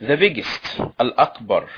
the biggest الأكبر